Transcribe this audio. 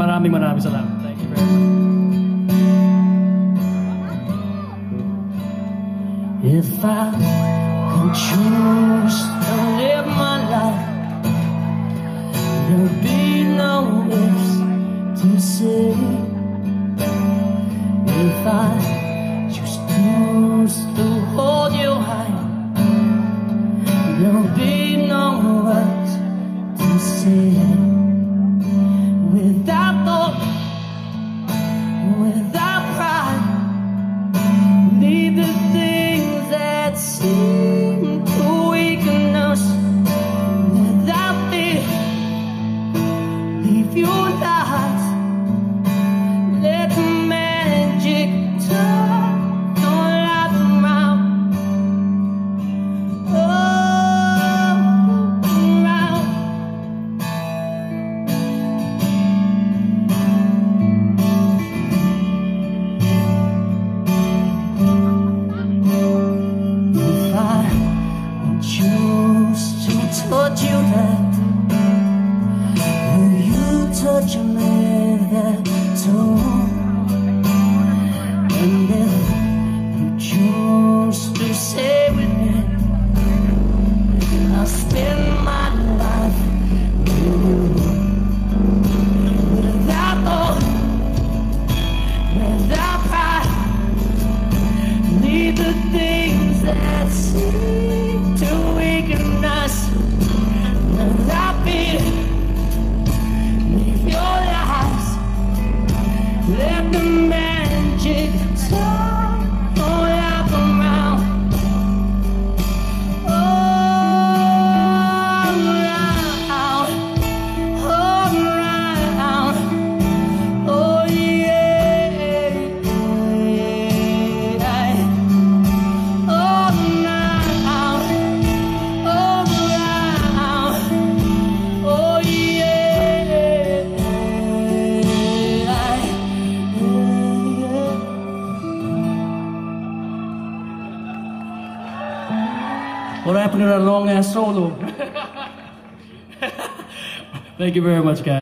Maraming maraming salamat. Thank you very much. If I could choose to live my life, there'd be no ifs to say. If I just choose to hold you high, there'll be no words to say. Without choose to touch you that Will you touch me that too? And if you choose to stay with me I'll spend my life with you Without thought, without pride Leave the things that seem the magic turn What happened to that long ass solo? Thank you very much, guys.